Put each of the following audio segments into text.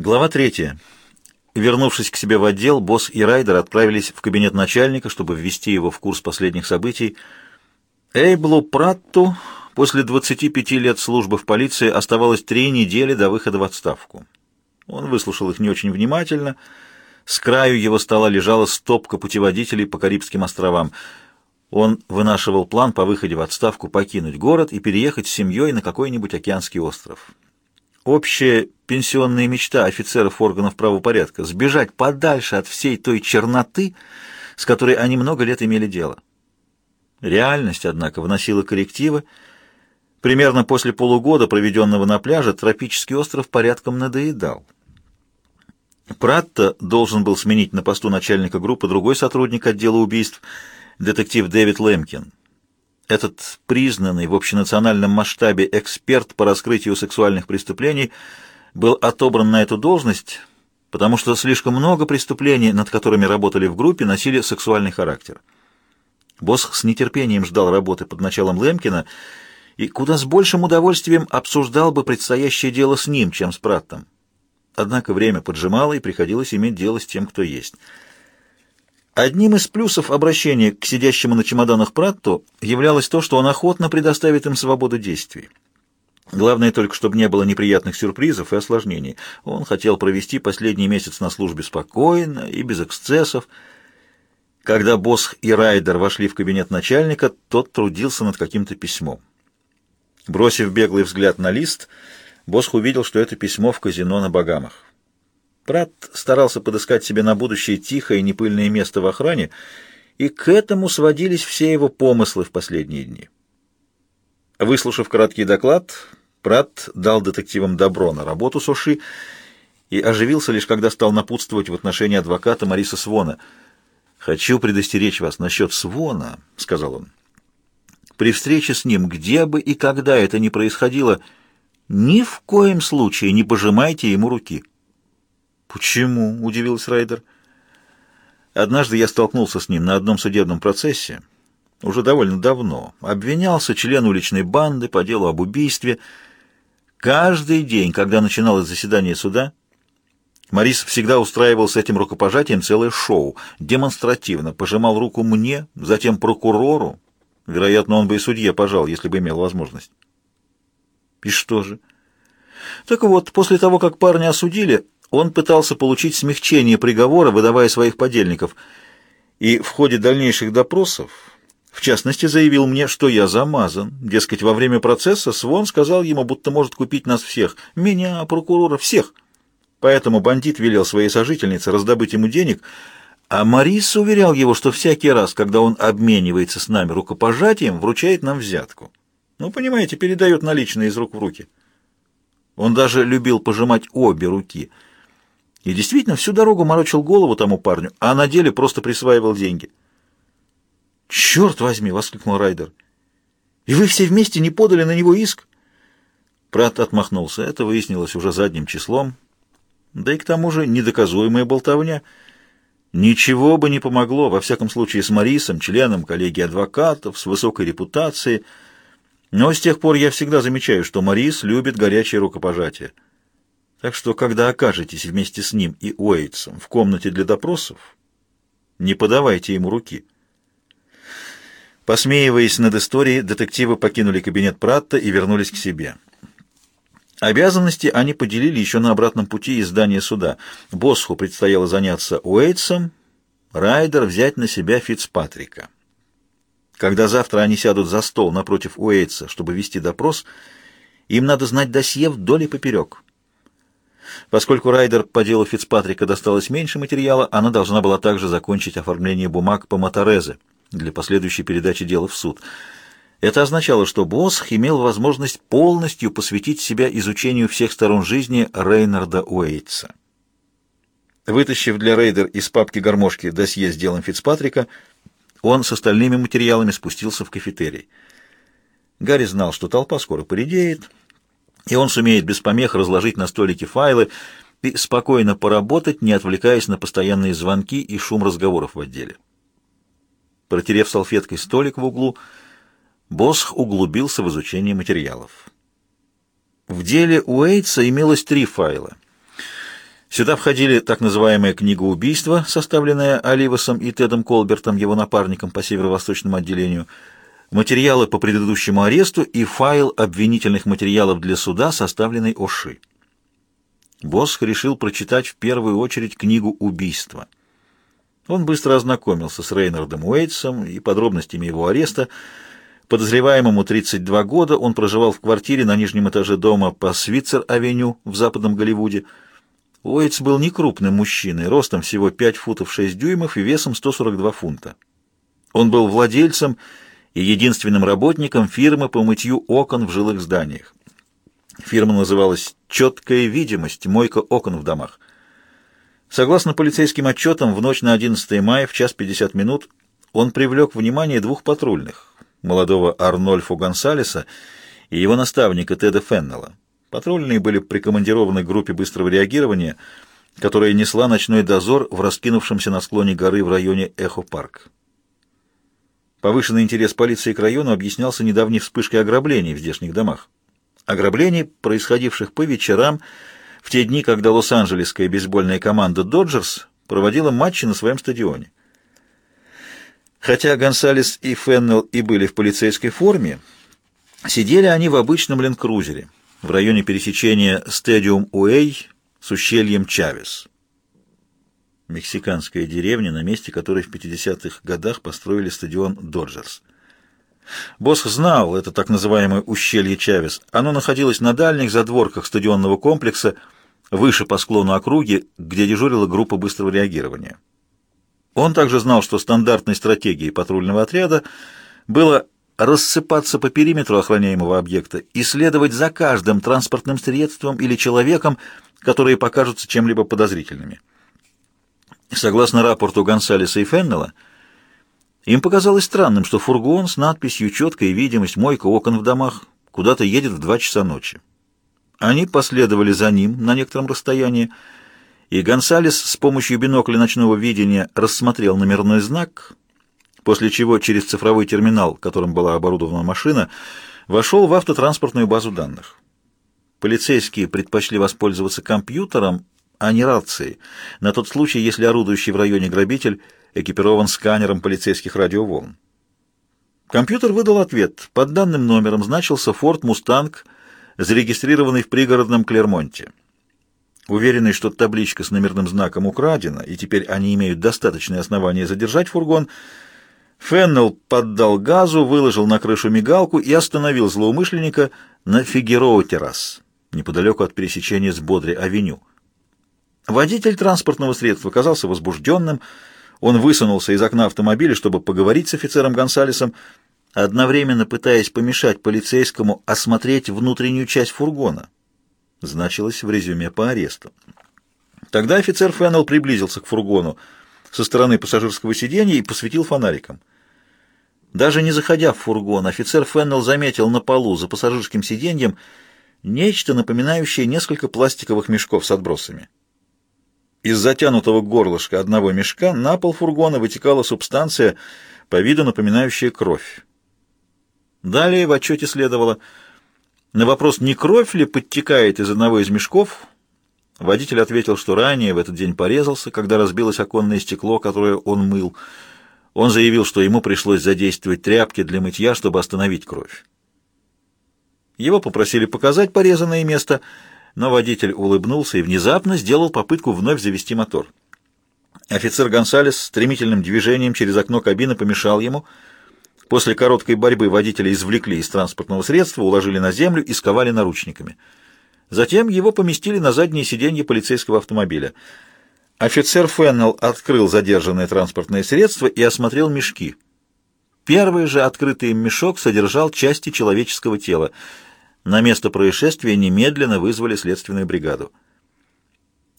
Глава третья. Вернувшись к себе в отдел, босс и Райдер отправились в кабинет начальника, чтобы ввести его в курс последних событий. Эйблу Пратту после 25 лет службы в полиции оставалось три недели до выхода в отставку. Он выслушал их не очень внимательно. С краю его стола лежала стопка путеводителей по Карибским островам. Он вынашивал план по выходе в отставку покинуть город и переехать с семьей на какой-нибудь океанский остров. Общая пенсионная мечта офицеров органов правопорядка — сбежать подальше от всей той черноты, с которой они много лет имели дело. Реальность, однако, вносила коррективы. Примерно после полугода, проведенного на пляже, тропический остров порядком надоедал. Пратта должен был сменить на посту начальника группы другой сотрудник отдела убийств, детектив Дэвид Лемкин. Этот признанный в общенациональном масштабе эксперт по раскрытию сексуальных преступлений был отобран на эту должность, потому что слишком много преступлений, над которыми работали в группе, носили сексуальный характер. Босс с нетерпением ждал работы под началом Лемкина и куда с большим удовольствием обсуждал бы предстоящее дело с ним, чем с Праттом. Однако время поджимало, и приходилось иметь дело с тем, кто есть. Одним из плюсов обращения к сидящему на чемоданах Пратту являлось то, что он охотно предоставит им свободу действий. Главное только, чтобы не было неприятных сюрпризов и осложнений. Он хотел провести последний месяц на службе спокойно и без эксцессов. Когда босс и Райдер вошли в кабинет начальника, тот трудился над каким-то письмом. Бросив беглый взгляд на лист, босс увидел, что это письмо в казино на Багамах. Прат старался подыскать себе на будущее тихое и непыльное место в охране, и к этому сводились все его помыслы в последние дни. Выслушав краткий доклад, Прат дал детективам добро на работу Соши и оживился лишь когда стал напутствовать в отношении адвоката Мариса Свона. «Хочу предостеречь вас насчет Свона», — сказал он. «При встрече с ним, где бы и когда это ни происходило, ни в коем случае не пожимайте ему руки». «Почему?» — удивился Райдер. «Однажды я столкнулся с ним на одном судебном процессе, уже довольно давно. Обвинялся член уличной банды по делу об убийстве. Каждый день, когда начиналось заседание суда, Морис всегда устраивал с этим рукопожатием целое шоу, демонстративно пожимал руку мне, затем прокурору. Вероятно, он бы и судье пожал, если бы имел возможность. И что же? Так вот, после того, как парня осудили, он пытался получить смягчение приговора, выдавая своих подельников, и в ходе дальнейших допросов, в частности, заявил мне, что я замазан. Дескать, во время процесса Свон сказал ему, будто может купить нас всех, меня, прокурора, всех. Поэтому бандит велел своей сожительнице раздобыть ему денег, а Марис уверял его, что всякий раз, когда он обменивается с нами рукопожатием, вручает нам взятку. Ну, понимаете, передает наличные из рук в руки. Он даже любил пожимать обе руки — и действительно всю дорогу морочил голову тому парню, а на деле просто присваивал деньги. «Черт возьми!» — воскликнул Райдер. «И вы все вместе не подали на него иск?» Прат отмахнулся. Это выяснилось уже задним числом. Да и к тому же недоказуемая болтовня. Ничего бы не помогло, во всяком случае, с Марисом, членом коллегии адвокатов, с высокой репутацией. Но с тех пор я всегда замечаю, что Марис любит горячее рукопожатие. Так что, когда окажетесь вместе с ним и Уэйтсом в комнате для допросов, не подавайте ему руки. Посмеиваясь над историей, детективы покинули кабинет Пратта и вернулись к себе. Обязанности они поделили еще на обратном пути из здания суда. Босху предстояло заняться Уэйтсом, Райдер взять на себя Фицпатрика. Когда завтра они сядут за стол напротив Уэйтса, чтобы вести допрос, им надо знать досье вдоль и поперек. Поскольку Райдер по делу Фицпатрика досталось меньше материала, она должна была также закончить оформление бумаг по Матарезе для последующей передачи дела в суд. Это означало, что Босх имел возможность полностью посвятить себя изучению всех сторон жизни Рейнарда Уэйтса. Вытащив для Рейдер из папки гармошки досье с делом Фицпатрика, он с остальными материалами спустился в кафетерий. Гарри знал, что толпа скоро поредеет, и он сумеет без помех разложить на столике файлы и спокойно поработать, не отвлекаясь на постоянные звонки и шум разговоров в отделе. Протерев салфеткой столик в углу, Босх углубился в изучение материалов. В деле Уэйтса имелось три файла. Сюда входили так называемая книга убийства, составленная Оливасом и Тедом Колбертом, его напарником по северо-восточному отделению, материалы по предыдущему аресту и файл обвинительных материалов для суда, составленный Оши. Босх решил прочитать в первую очередь книгу убийства. Он быстро ознакомился с Рейнардом Уэйтсом и подробностями его ареста. Подозреваемому 32 года, он проживал в квартире на нижнем этаже дома по Свитцер-авеню в западном Голливуде. Уэйтс был некрупным мужчиной, ростом всего 5 футов 6 дюймов и весом 142 фунта. Он был владельцем и единственным работником фирмы по мытью окон в жилых зданиях. Фирма называлась «Четкая видимость. Мойка окон в домах». Согласно полицейским отчетам, в ночь на 11 мая в час 50 минут он привлек внимание двух патрульных, молодого Арнольфа Гонсалеса и его наставника Теда Феннелла. Патрульные были прикомандированы группе быстрого реагирования, которая несла ночной дозор в раскинувшемся на склоне горы в районе Эхо-парк. Повышенный интерес полиции к району объяснялся недавней вспышкой ограблений в здешних домах. Ограблений, происходивших по вечерам, в те дни, когда лос-анджелесская бейсбольная команда «Доджерс» проводила матчи на своем стадионе. Хотя Гонсалес и Феннелл и были в полицейской форме, сидели они в обычном ленд-крузере в районе пересечения Стадиум Уэй с ущельем Чавес. Мексиканская деревня, на месте которой в 50-х годах построили стадион «Доджерс». Босх знал это так называемое ущелье Чавес. Оно находилось на дальних задворках стадионного комплекса, выше по склону округи, где дежурила группа быстрого реагирования. Он также знал, что стандартной стратегией патрульного отряда было рассыпаться по периметру охраняемого объекта и следовать за каждым транспортным средством или человеком, которые покажутся чем-либо подозрительными. Согласно рапорту Гонсалеса и Феннелла, им показалось странным, что фургон с надписью «Четкая видимость, мойка окон в домах» куда-то едет в два часа ночи. Они последовали за ним на некотором расстоянии, и Гонсалес с помощью бинокля ночного видения рассмотрел номерной знак, после чего через цифровой терминал, которым была оборудована машина, вошел в автотранспортную базу данных. Полицейские предпочли воспользоваться компьютером, а не рацией, на тот случай, если орудующий в районе грабитель – экипирован сканером полицейских радиоволн. Компьютер выдал ответ. Под данным номером значился Ford Mustang, зарегистрированный в пригородном Клермонте. Уверенный, что табличка с номерным знаком украдена, и теперь они имеют достаточное основание задержать фургон, Феннелл поддал газу, выложил на крышу мигалку и остановил злоумышленника на Фигероу-террас, неподалеку от пересечения с Бодри-авеню. Водитель транспортного средства казался возбужденным, он высунулся из окна автомобиля, чтобы поговорить с офицером Гонсалесом, одновременно пытаясь помешать полицейскому осмотреть внутреннюю часть фургона. Значилось в резюме по аресту. Тогда офицер Феннелл приблизился к фургону со стороны пассажирского сиденья и посветил фонариком. Даже не заходя в фургон, офицер Феннелл заметил на полу за пассажирским сиденьем нечто напоминающее несколько пластиковых мешков с отбросами. Из затянутого горлышка одного мешка на пол фургона вытекала субстанция, по виду напоминающая кровь. Далее в отчете следовало на вопрос, не кровь ли подтекает из одного из мешков, водитель ответил, что ранее в этот день порезался, когда разбилось оконное стекло, которое он мыл. Он заявил, что ему пришлось задействовать тряпки для мытья, чтобы остановить кровь. Его попросили показать порезанное место — но водитель улыбнулся и внезапно сделал попытку вновь завести мотор. Офицер Гонсалес стремительным движением через окно кабины помешал ему. После короткой борьбы водителя извлекли из транспортного средства, уложили на землю и сковали наручниками. Затем его поместили на заднее сиденье полицейского автомобиля. Офицер Феннелл открыл задержанное транспортное средство и осмотрел мешки. Первый же открытый мешок содержал части человеческого тела — на место происшествия немедленно вызвали следственную бригаду.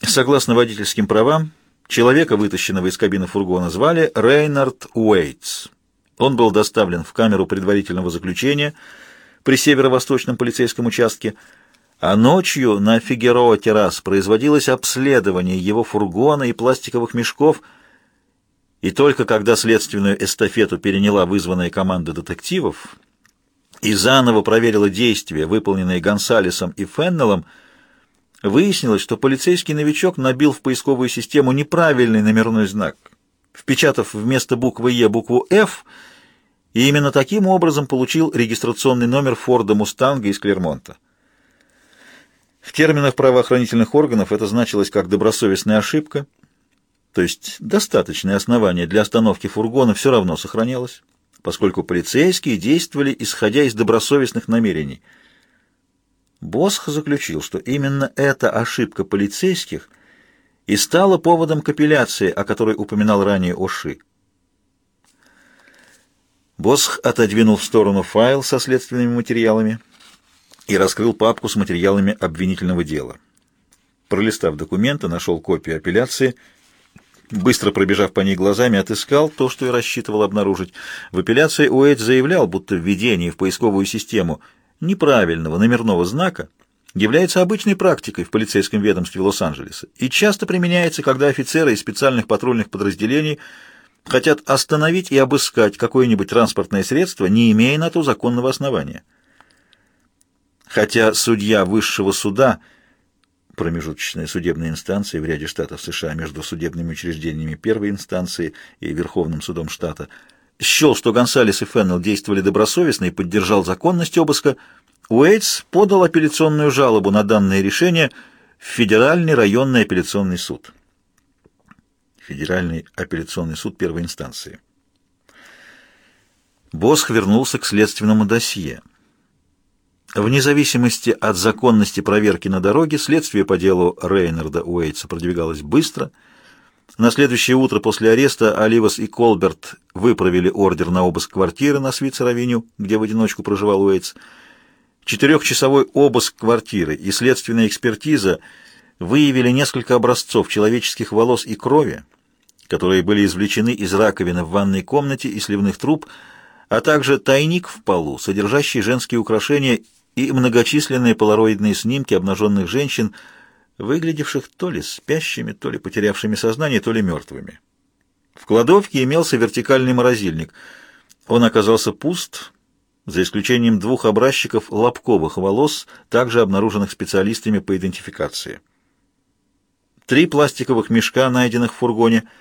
Согласно водительским правам, человека, вытащенного из кабины фургона, звали Рейнард Уэйтс. Он был доставлен в камеру предварительного заключения при северо-восточном полицейском участке, а ночью на Фигероа террас производилось обследование его фургона и пластиковых мешков, и только когда следственную эстафету переняла вызванная команда детективов, и заново проверила действия, выполненные Гонсалесом и Феннеллом, Выяснилось, что полицейский новичок набил в поисковую систему неправильный номерной знак, впечатав вместо буквы «Е» букву «Ф», и именно таким образом получил регистрационный номер Форда Мустанга из Клермонта. В терминах правоохранительных органов это значилось как добросовестная ошибка, то есть достаточное основание для остановки фургона все равно сохранялось, поскольку полицейские действовали исходя из добросовестных намерений. Босх заключил, что именно эта ошибка полицейских и стала поводом к апелляции, о которой упоминал ранее Оши. Босх отодвинул в сторону файл со следственными материалами и раскрыл папку с материалами обвинительного дела. Пролистав документы, нашел копию апелляции, быстро пробежав по ней глазами, отыскал то, что и рассчитывал обнаружить. В апелляции Уэйд заявлял, будто введение в поисковую систему неправильного номерного знака является обычной практикой в полицейском ведомстве Лос-Анджелеса и часто применяется, когда офицеры из специальных патрульных подразделений – хотят остановить и обыскать какое-нибудь транспортное средство, не имея на то законного основания. Хотя судья высшего суда, промежуточная судебная инстанция в ряде штатов США между судебными учреждениями первой инстанции и Верховным судом штата, счел, что Гонсалес и Феннелл действовали добросовестно и поддержал законность обыска, Уэйтс подал апелляционную жалобу на данное решение в Федеральный районный апелляционный суд. Федеральный апелляционный суд первой инстанции. Босх вернулся к следственному досье. Вне зависимости от законности проверки на дороге, следствие по делу Рейнарда Уэйтса продвигалось быстро. На следующее утро после ареста Оливас и Колберт выправили ордер на обыск квартиры на Свитцер-авеню, где в одиночку проживал Уэйтс. Четырехчасовой обыск квартиры и следственная экспертиза выявили несколько образцов человеческих волос и крови, которые были извлечены из раковины в ванной комнате и сливных труб, а также тайник в полу, содержащий женские украшения и многочисленные полароидные снимки обнаженных женщин, выглядевших то ли спящими, то ли потерявшими сознание, то ли мертвыми. В кладовке имелся вертикальный морозильник. Он оказался пуст, за исключением двух образчиков лобковых волос, также обнаруженных специалистами по идентификации. Три пластиковых мешка, найденных в фургоне –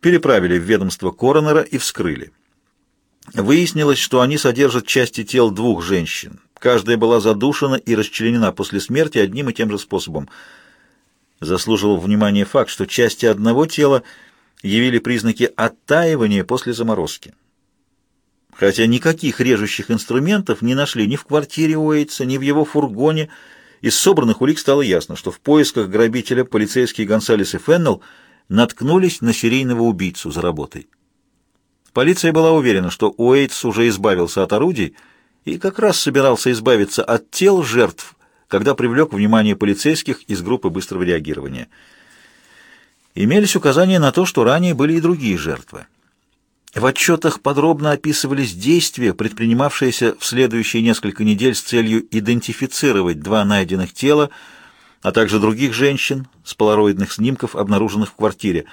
переправили в ведомство коронера и вскрыли. Выяснилось, что они содержат части тел двух женщин. Каждая была задушена и расчленена после смерти одним и тем же способом. Заслуживал внимания факт, что части одного тела явили признаки оттаивания после заморозки. Хотя никаких режущих инструментов не нашли ни в квартире Уэйтса, ни в его фургоне, из собранных улик стало ясно, что в поисках грабителя полицейские Гонсалес и Феннелл наткнулись на серийного убийцу за работой. Полиция была уверена, что Уэйтс уже избавился от орудий и как раз собирался избавиться от тел жертв, когда привлек внимание полицейских из группы быстрого реагирования. Имелись указания на то, что ранее были и другие жертвы. В отчетах подробно описывались действия, предпринимавшиеся в следующие несколько недель с целью идентифицировать два найденных тела, а также других женщин с полароидных снимков, обнаруженных в квартире.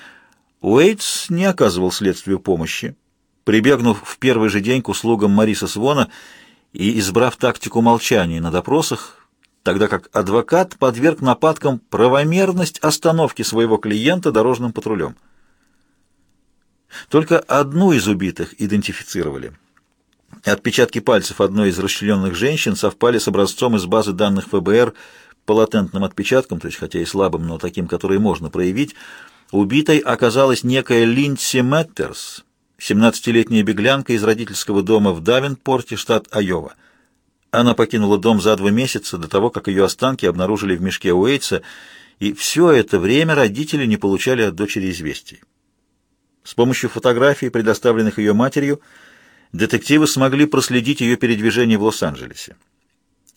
Уэйтс не оказывал следствию помощи, прибегнув в первый же день к услугам Мариса Свона и избрав тактику молчания на допросах, тогда как адвокат подверг нападкам правомерность остановки своего клиента дорожным патрулем. Только одну из убитых идентифицировали. Отпечатки пальцев одной из расчлененных женщин совпали с образцом из базы данных ФБР по латентным отпечаткам, то есть хотя и слабым, но таким, который можно проявить, убитой оказалась некая Линдси Мэттерс, 17-летняя беглянка из родительского дома в Давенпорте, штат Айова. Она покинула дом за два месяца до того, как ее останки обнаружили в мешке Уэйтса, и все это время родители не получали от дочери известий. С помощью фотографий, предоставленных ее матерью, детективы смогли проследить ее передвижение в Лос-Анджелесе.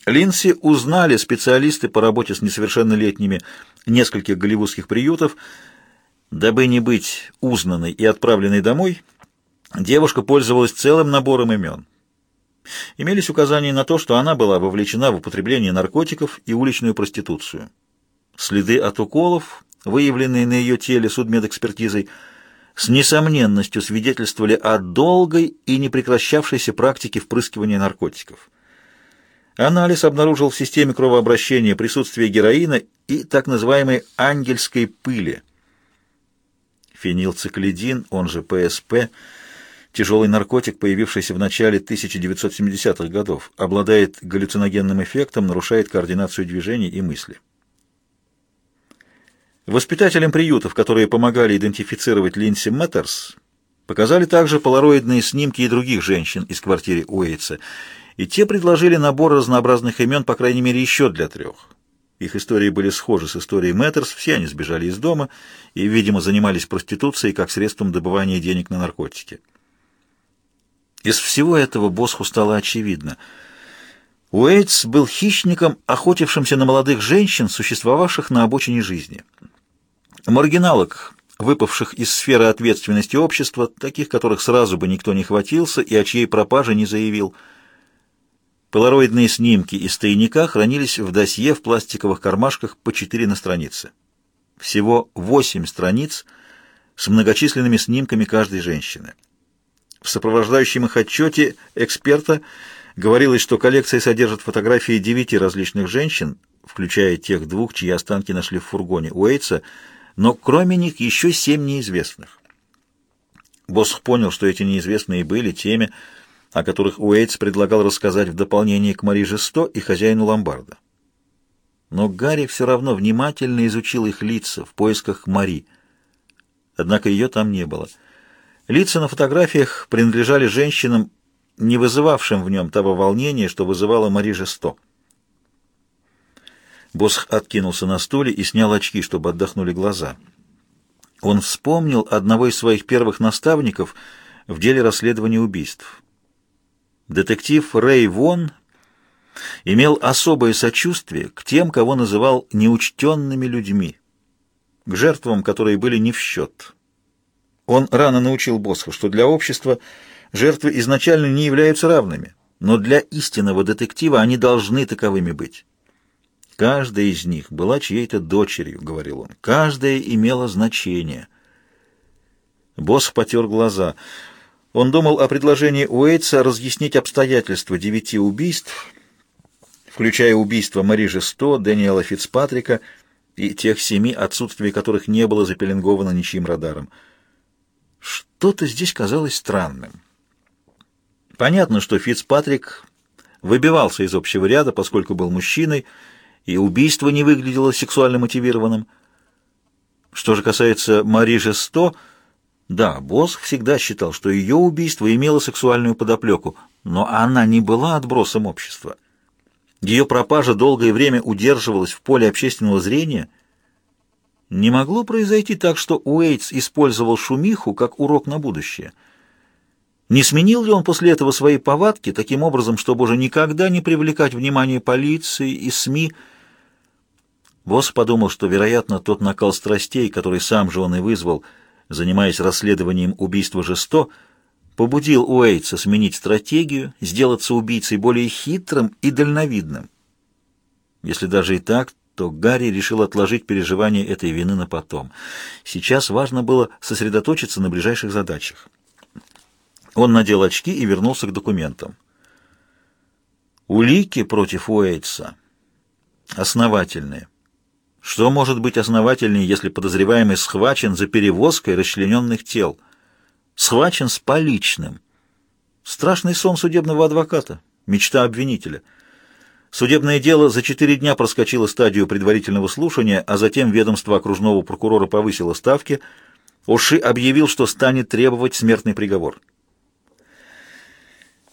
Линси узнали специалисты по работе с несовершеннолетними нескольких голливудских приютов. Дабы не быть узнанной и отправленной домой, девушка пользовалась целым набором имен. Имелись указания на то, что она была вовлечена в употребление наркотиков и уличную проституцию. Следы от уколов, выявленные на ее теле судмедэкспертизой, с несомненностью свидетельствовали о долгой и непрекращавшейся практике впрыскивания наркотиков. Анализ обнаружил в системе кровообращения присутствие героина и так называемой ангельской пыли. Фенилцеклидин, он же ПСП, тяжелый наркотик, появившийся в начале 1970-х годов, обладает галлюциногенным эффектом, нарушает координацию движений и мысли. Воспитателям приютов, которые помогали идентифицировать Линси Мэттерс, показали также полароидные снимки и других женщин из квартиры Уэйтса – и те предложили набор разнообразных имен, по крайней мере, еще для трех. Их истории были схожи с историей Мэттерс, все они сбежали из дома и, видимо, занимались проституцией как средством добывания денег на наркотики. Из всего этого Босху стало очевидно. Уэйтс был хищником, охотившимся на молодых женщин, существовавших на обочине жизни. Маргиналок, выпавших из сферы ответственности общества, таких, которых сразу бы никто не хватился и о чьей пропаже не заявил – Полароидные снимки из тайника хранились в досье в пластиковых кармашках по четыре на странице. Всего восемь страниц с многочисленными снимками каждой женщины. В сопровождающем их отчете эксперта говорилось, что коллекция содержит фотографии девяти различных женщин, включая тех двух, чьи останки нашли в фургоне Уэйтса, но кроме них еще семь неизвестных. Босх понял, что эти неизвестные были теми, о которых Уэйтс предлагал рассказать в дополнение к Мари Жесто и хозяину ломбарда. Но Гарри все равно внимательно изучил их лица в поисках Мари. Однако ее там не было. Лица на фотографиях принадлежали женщинам, не вызывавшим в нем того волнения, что вызывала Мари Жесто. Босх откинулся на стуле и снял очки, чтобы отдохнули глаза. Он вспомнил одного из своих первых наставников в деле расследования убийств. Детектив Рэй Вон имел особое сочувствие к тем, кого называл неучтенными людьми, к жертвам, которые были не в счет. Он рано научил Босха, что для общества жертвы изначально не являются равными, но для истинного детектива они должны таковыми быть. «Каждая из них была чьей-то дочерью», — говорил он. «Каждая имела значение». Босх потер глаза — он думал о предложении Уэйтса разъяснить обстоятельства девяти убийств, включая убийство Мари Жесто, Дэниела Фицпатрика и тех семи, отсутствие которых не было запеленговано ничьим радаром. Что-то здесь казалось странным. Понятно, что Фицпатрик выбивался из общего ряда, поскольку был мужчиной, и убийство не выглядело сексуально мотивированным. Что же касается Мари Жесто, да, Босх всегда считал, что ее убийство имело сексуальную подоплеку, но она не была отбросом общества. Ее пропажа долгое время удерживалась в поле общественного зрения. Не могло произойти так, что Уэйтс использовал шумиху как урок на будущее. Не сменил ли он после этого свои повадки таким образом, чтобы уже никогда не привлекать внимание полиции и СМИ? Босс подумал, что, вероятно, тот накал страстей, который сам же он и вызвал, — занимаясь расследованием убийства Жесто, побудил Уэйтса сменить стратегию, сделаться убийцей более хитрым и дальновидным. Если даже и так, то Гарри решил отложить переживание этой вины на потом. Сейчас важно было сосредоточиться на ближайших задачах. Он надел очки и вернулся к документам. Улики против Уэйтса основательные. Что может быть основательнее, если подозреваемый схвачен за перевозкой расчлененных тел? Схвачен с поличным. Страшный сон судебного адвоката, мечта обвинителя. Судебное дело за четыре дня проскочило стадию предварительного слушания, а затем ведомство окружного прокурора повысило ставки. Оши объявил, что станет требовать смертный приговор.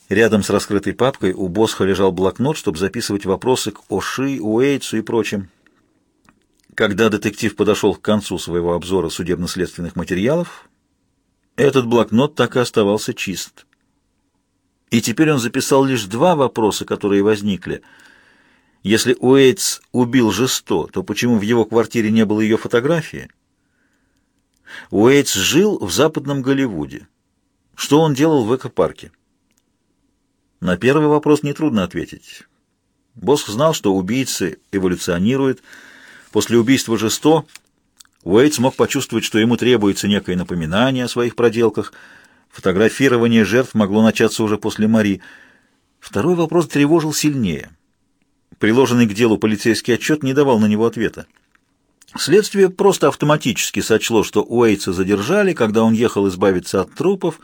Рядом с раскрытой папкой у Босха лежал блокнот, чтобы записывать вопросы к Оши, Уэйтсу и прочим. Когда детектив подошел к концу своего обзора судебно-следственных материалов, этот блокнот так и оставался чист. И теперь он записал лишь два вопроса, которые возникли. Если Уэйтс убил Жесто, то почему в его квартире не было ее фотографии? Уэйтс жил в западном Голливуде. Что он делал в экопарке? На первый вопрос нетрудно ответить. Босх знал, что убийцы эволюционируют, После убийства Жесто Уэйт смог почувствовать, что ему требуется некое напоминание о своих проделках. Фотографирование жертв могло начаться уже после Мари. Второй вопрос тревожил сильнее. Приложенный к делу полицейский отчет не давал на него ответа. Следствие просто автоматически сочло, что Уэйтса задержали, когда он ехал избавиться от трупов,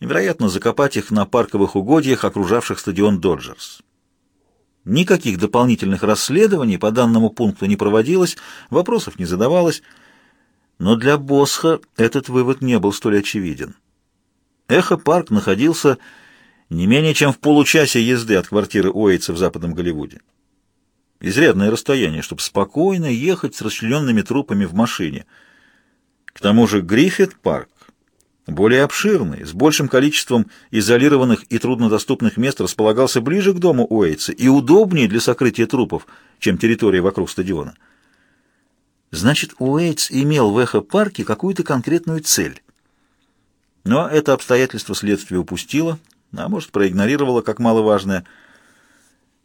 и, вероятно, закопать их на парковых угодьях, окружавших стадион «Доджерс». Никаких дополнительных расследований по данному пункту не проводилось, вопросов не задавалось, но для Босха этот вывод не был столь очевиден. Эхо-парк находился не менее чем в получасе езды от квартиры Уэйтса в Западном Голливуде. Изрядное расстояние, чтобы спокойно ехать с расчлененными трупами в машине. К тому же Гриффит-парк более обширный, с большим количеством изолированных и труднодоступных мест располагался ближе к дому Уэйтса и удобнее для сокрытия трупов, чем территория вокруг стадиона. Значит, Уэйтс имел в эхо-парке какую-то конкретную цель. Но это обстоятельство следствие упустило, а может, проигнорировало как маловажное –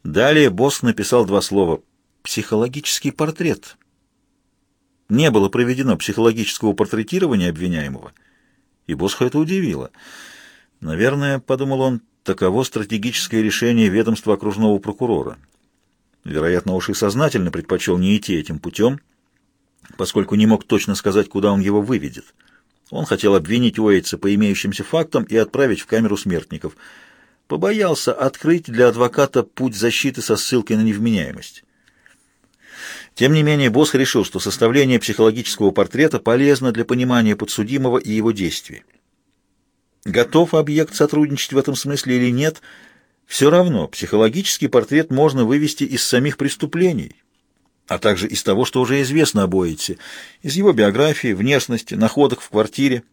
Далее босс написал два слова «психологический портрет». Не было проведено психологического портретирования обвиняемого, и Босха это удивило. Наверное, подумал он, таково стратегическое решение ведомства окружного прокурора. Вероятно, уж и сознательно предпочел не идти этим путем, поскольку не мог точно сказать, куда он его выведет. Он хотел обвинить Уэйтса по имеющимся фактам и отправить в камеру смертников – побоялся открыть для адвоката путь защиты со ссылкой на невменяемость. Тем не менее, Босх решил, что составление психологического портрета полезно для понимания подсудимого и его действий. Готов объект сотрудничать в этом смысле или нет, все равно психологический портрет можно вывести из самих преступлений, а также из того, что уже известно об Оэйте, из его биографии, внешности, находок в квартире,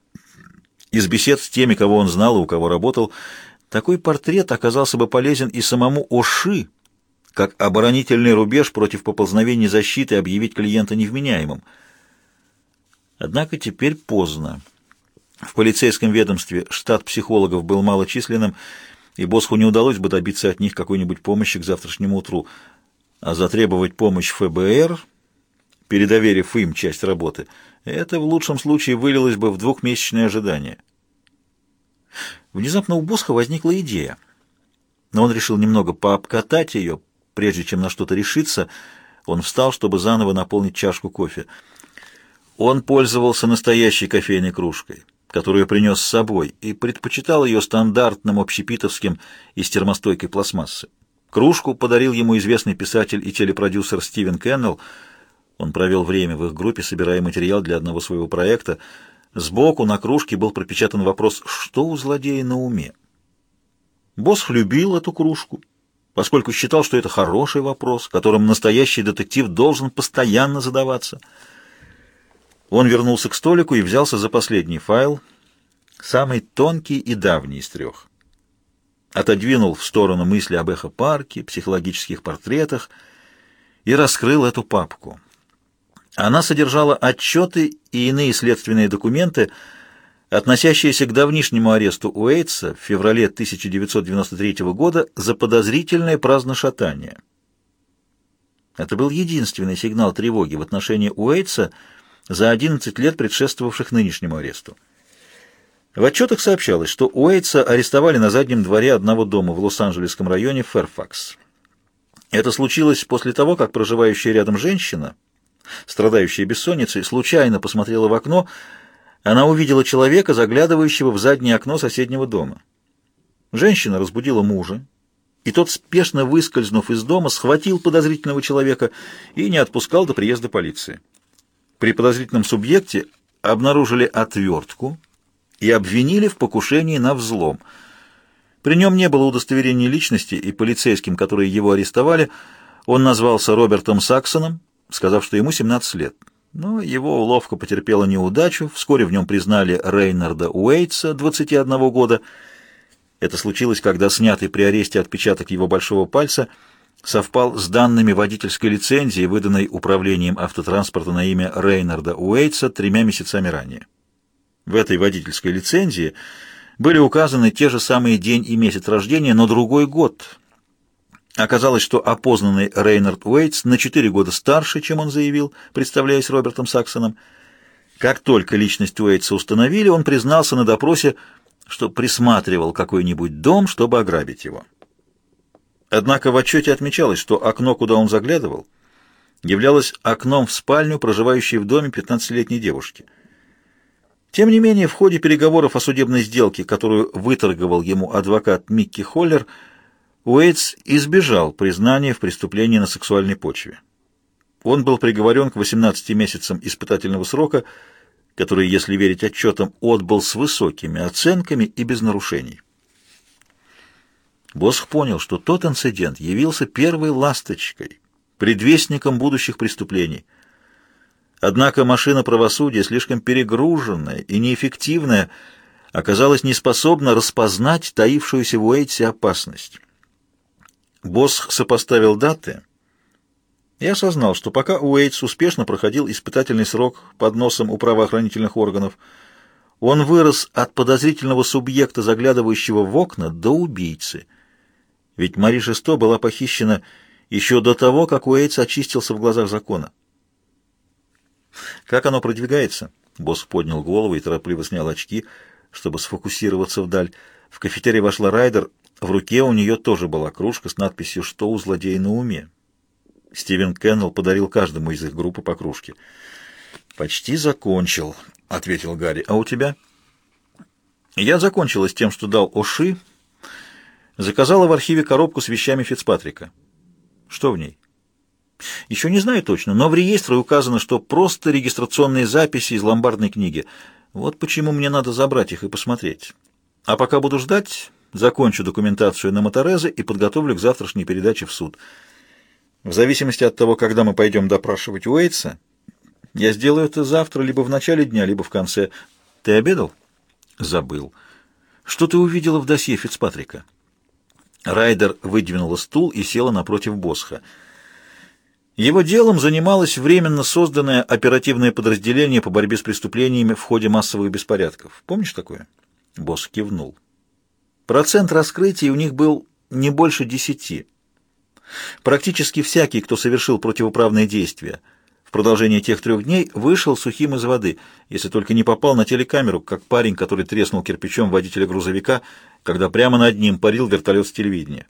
из бесед с теми, кого он знал и у кого работал, такой портрет оказался бы полезен и самому Оши, как оборонительный рубеж против поползновений защиты объявить клиента невменяемым. Однако теперь поздно. В полицейском ведомстве штат психологов был малочисленным, и Босху не удалось бы добиться от них какой-нибудь помощи к завтрашнему утру, а затребовать помощь ФБР, передоверив им часть работы, это в лучшем случае вылилось бы в двухмесячное ожидание. Внезапно у Босха возникла идея, но он решил немного пообкатать ее, прежде чем на что-то решиться. Он встал, чтобы заново наполнить чашку кофе. Он пользовался настоящей кофейной кружкой, которую принес с собой, и предпочитал ее стандартным общепитовским из термостойкой пластмассы. Кружку подарил ему известный писатель и телепродюсер Стивен Кеннелл. Он провел время в их группе, собирая материал для одного своего проекта — Сбоку на кружке был пропечатан вопрос «Что у злодея на уме?». Босс любил эту кружку, поскольку считал, что это хороший вопрос, которым настоящий детектив должен постоянно задаваться. Он вернулся к столику и взялся за последний файл, самый тонкий и давний из трех. Отодвинул в сторону мысли об эхо-парке, психологических портретах и раскрыл эту папку. Она содержала отчеты и иные следственные документы, относящиеся к давнишнему аресту Уэйтса в феврале 1993 года за подозрительное праздношатание. Это был единственный сигнал тревоги в отношении Уэйтса за 11 лет предшествовавших нынешнему аресту. В отчетах сообщалось, что Уэйтса арестовали на заднем дворе одного дома в Лос-Анджелесском районе Фэрфакс. Это случилось после того, как проживающая рядом женщина страдающая бессонницей, случайно посмотрела в окно, она увидела человека, заглядывающего в заднее окно соседнего дома. Женщина разбудила мужа, и тот, спешно выскользнув из дома, схватил подозрительного человека и не отпускал до приезда полиции. При подозрительном субъекте обнаружили отвертку и обвинили в покушении на взлом. При нем не было удостоверения личности, и полицейским, которые его арестовали, он назвался Робертом Саксоном, сказав, что ему 17 лет. Но его уловка потерпела неудачу, вскоре в нем признали Рейнарда Уэйтса, 21 года. Это случилось, когда снятый при аресте отпечаток его большого пальца совпал с данными водительской лицензии, выданной управлением автотранспорта на имя Рейнарда Уэйтса тремя месяцами ранее. В этой водительской лицензии были указаны те же самые день и месяц рождения, но другой год, Оказалось, что опознанный Рейнард Уэйтс на четыре года старше, чем он заявил, представляясь Робертом Саксоном. Как только личность Уэйтса установили, он признался на допросе, что присматривал какой-нибудь дом, чтобы ограбить его. Однако в отчете отмечалось, что окно, куда он заглядывал, являлось окном в спальню, проживающей в доме 15-летней девушки. Тем не менее, в ходе переговоров о судебной сделке, которую выторговал ему адвокат Микки Холлер, Уэйтс избежал признания в преступлении на сексуальной почве. Он был приговорен к 18 месяцам испытательного срока, который, если верить отчетам, отбыл с высокими оценками и без нарушений. Босх понял, что тот инцидент явился первой ласточкой, предвестником будущих преступлений. Однако машина правосудия, слишком перегруженная и неэффективная, оказалась неспособна распознать таившуюся в Уэйтсе опасность. Босх сопоставил даты и осознал, что пока Уэйтс успешно проходил испытательный срок под носом у правоохранительных органов, он вырос от подозрительного субъекта, заглядывающего в окна, до убийцы — ведь Мари Шесто была похищена еще до того, как Уэйтс очистился в глазах закона. «Как оно продвигается?» Босс поднял голову и торопливо снял очки, чтобы сфокусироваться вдаль. В кафетерий вошла Райдер. В руке у нее тоже была кружка с надписью «Что у злодея на уме?». Стивен Кеннелл подарил каждому из их группы по кружке. «Почти закончил», — ответил Гарри. «А у тебя?» «Я закончила с тем, что дал Оши Заказала в архиве коробку с вещами Фицпатрика. Что в ней? Еще не знаю точно, но в реестре указано, что просто регистрационные записи из ломбардной книги. Вот почему мне надо забрать их и посмотреть. А пока буду ждать, закончу документацию на Моторезе и подготовлю к завтрашней передаче в суд. В зависимости от того, когда мы пойдем допрашивать Уэйтса, я сделаю это завтра либо в начале дня, либо в конце. Ты обедал? Забыл. Что ты увидела в досье Фицпатрика? Райдер выдвинула стул и села напротив Босха. Его делом занималось временно созданное оперативное подразделение по борьбе с преступлениями в ходе массовых беспорядков. Помнишь такое? Босс кивнул. Процент раскрытий у них был не больше десяти. Практически всякий, кто совершил противоправные действия – в продолжение тех трех дней вышел сухим из воды, если только не попал на телекамеру, как парень, который треснул кирпичом водителя грузовика, когда прямо над ним парил вертолет с телевидения.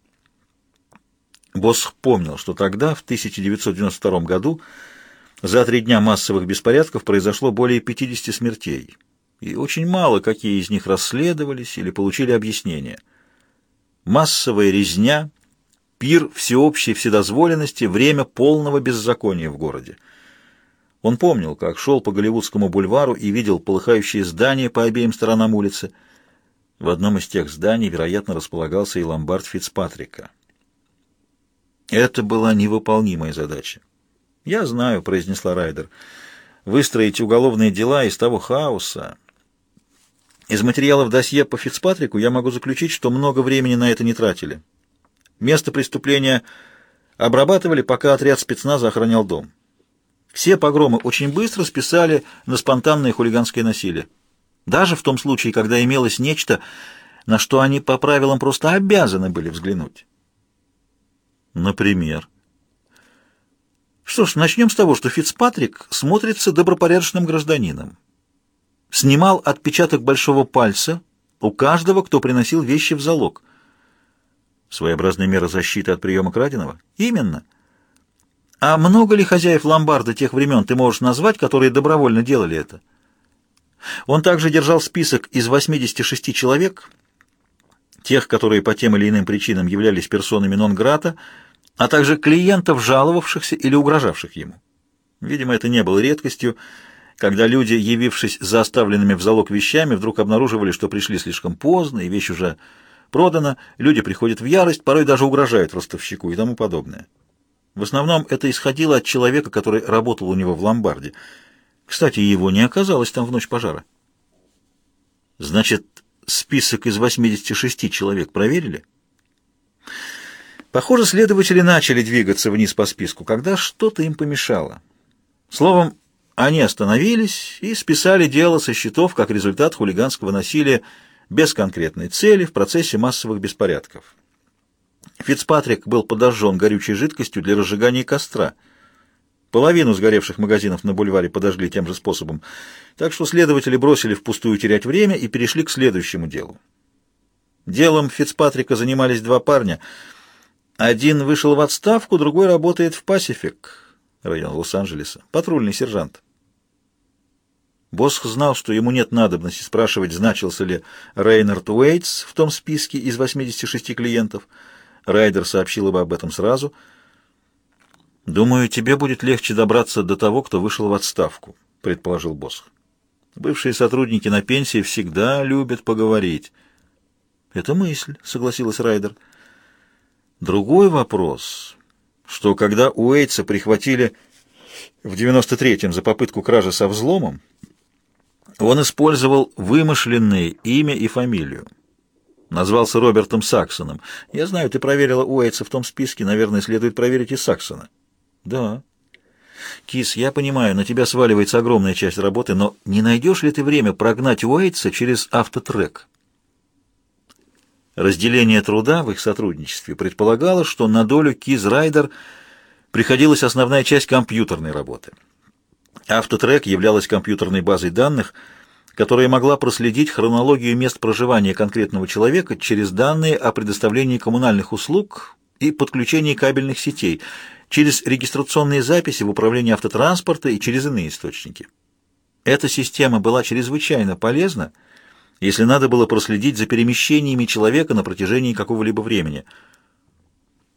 Босс помнил, что тогда, в 1992 году, за три дня массовых беспорядков произошло более 50 смертей, и очень мало какие из них расследовались или получили объяснение. Массовая резня, пир всеобщей вседозволенности, время полного беззакония в городе. Он помнил, как шел по Голливудскому бульвару и видел полыхающие здания по обеим сторонам улицы. В одном из тех зданий, вероятно, располагался и ломбард Фицпатрика. Это была невыполнимая задача. «Я знаю», — произнесла Райдер, — «выстроить уголовные дела из того хаоса». Из материалов досье по Фицпатрику я могу заключить, что много времени на это не тратили. Место преступления обрабатывали, пока отряд спецназа охранял дом. Все погромы очень быстро списали на спонтанное хулиганское насилие. Даже в том случае, когда имелось нечто, на что они по правилам просто обязаны были взглянуть. Например? Что ж, начнем с того, что Фицпатрик смотрится добропорядочным гражданином. Снимал отпечаток большого пальца у каждого, кто приносил вещи в залог. Своеобразная мера защиты от приема краденого? Именно. А много ли хозяев ломбарда тех времен ты можешь назвать, которые добровольно делали это? Он также держал список из 86 человек, тех, которые по тем или иным причинам являлись персонами нон-грата, а также клиентов, жаловавшихся или угрожавших ему. Видимо, это не было редкостью, когда люди, явившись за оставленными в залог вещами, вдруг обнаруживали, что пришли слишком поздно, и вещь уже продана, люди приходят в ярость, порой даже угрожают ростовщику и тому подобное. В основном это исходило от человека, который работал у него в ломбарде. Кстати, его не оказалось там в ночь пожара. Значит, список из 86 человек проверили? Похоже, следователи начали двигаться вниз по списку, когда что-то им помешало. Словом, они остановились и списали дело со счетов как результат хулиганского насилия без конкретной цели в процессе массовых беспорядков. Фицпатрик был подожжен горючей жидкостью для разжигания костра. Половину сгоревших магазинов на бульваре подожгли тем же способом, так что следователи бросили впустую терять время и перешли к следующему делу. Делом Фицпатрика занимались два парня. Один вышел в отставку, другой работает в Пасифик, район Лос-Анджелеса, патрульный сержант. Босх знал, что ему нет надобности спрашивать, значился ли Рейнард Уэйтс в том списке из 86 клиентов. Райдер сообщил бы об этом сразу. «Думаю, тебе будет легче добраться до того, кто вышел в отставку», — предположил Босх. «Бывшие сотрудники на пенсии всегда любят поговорить». «Это мысль», — согласилась Райдер. «Другой вопрос, что когда Уэйтса прихватили в 93-м за попытку кражи со взломом, он использовал вымышленные имя и фамилию. Назвался Робертом Саксоном. Я знаю, ты проверила Уэйтса в том списке, наверное, следует проверить и Саксона. Да. Кис, я понимаю, на тебя сваливается огромная часть работы, но не найдешь ли ты время прогнать Уэйтса через автотрек? Разделение труда в их сотрудничестве предполагало, что на долю Киз Райдер приходилась основная часть компьютерной работы — Автотрек являлась компьютерной базой данных, которая могла проследить хронологию мест проживания конкретного человека через данные о предоставлении коммунальных услуг и подключении кабельных сетей, через регистрационные записи в управлении автотранспорта и через иные источники. Эта система была чрезвычайно полезна, если надо было проследить за перемещениями человека на протяжении какого-либо времени.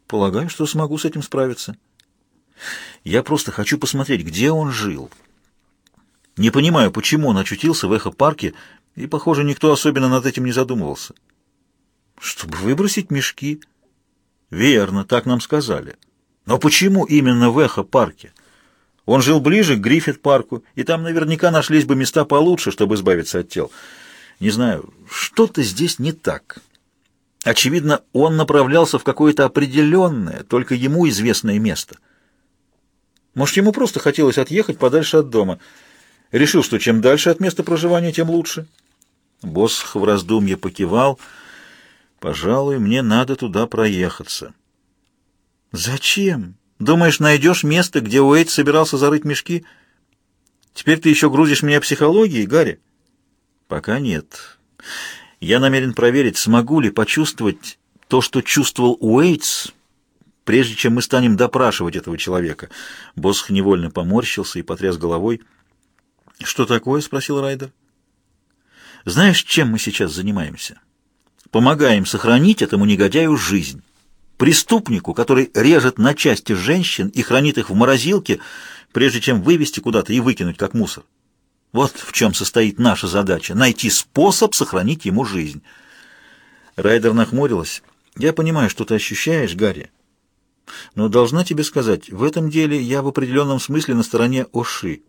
Полагаю, что смогу с этим справиться. Я просто хочу посмотреть, где он жил. Не понимаю, почему он очутился в эхо-парке, и, похоже, никто особенно над этим не задумывался. Чтобы выбросить мешки. Верно, так нам сказали. Но почему именно в эхо-парке? Он жил ближе к Гриффит-парку, и там наверняка нашлись бы места получше, чтобы избавиться от тел. Не знаю, что-то здесь не так. Очевидно, он направлялся в какое-то определенное, только ему известное место — может, ему просто хотелось отъехать подальше от дома. Решил, что чем дальше от места проживания, тем лучше. Босх в раздумье покивал. «Пожалуй, мне надо туда проехаться». «Зачем? Думаешь, найдешь место, где Уэйт собирался зарыть мешки? Теперь ты еще грузишь меня психологией, Гарри?» «Пока нет. Я намерен проверить, смогу ли почувствовать то, что чувствовал Уэйтс, прежде чем мы станем допрашивать этого человека. Босх невольно поморщился и потряс головой. «Что такое?» — спросил Райдер. «Знаешь, чем мы сейчас занимаемся? Помогаем сохранить этому негодяю жизнь. Преступнику, который режет на части женщин и хранит их в морозилке, прежде чем вывести куда-то и выкинуть как мусор. Вот в чем состоит наша задача — найти способ сохранить ему жизнь». Райдер нахмурилась. «Я понимаю, что ты ощущаешь, Гарри. Но должна тебе сказать, в этом деле я в определенном смысле на стороне Оши.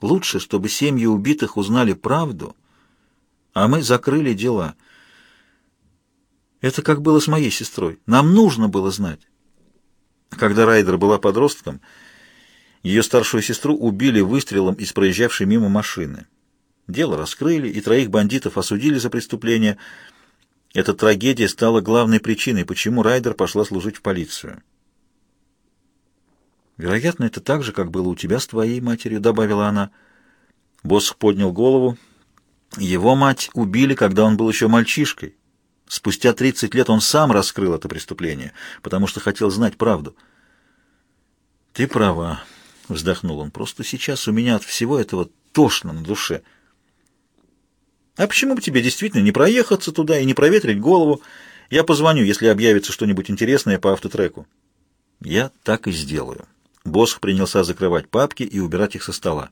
Лучше, чтобы семьи убитых узнали правду, а мы закрыли дела. Это как было с моей сестрой. Нам нужно было знать. Когда Райдер была подростком, ее старшую сестру убили выстрелом из проезжавшей мимо машины. Дело раскрыли, и троих бандитов осудили за преступление. Эта трагедия стала главной причиной, почему Райдер пошла служить в полицию. «Вероятно, это так же, как было у тебя с твоей матерью», — добавила она. Босх поднял голову. Его мать убили, когда он был еще мальчишкой. Спустя 30 лет он сам раскрыл это преступление, потому что хотел знать правду. «Ты права», — вздохнул он. «Просто сейчас у меня от всего этого тошно на душе». «А почему бы тебе действительно не проехаться туда и не проветрить голову? Я позвоню, если объявится что-нибудь интересное по автотреку». «Я так и сделаю». Босх принялся закрывать папки и убирать их со стола.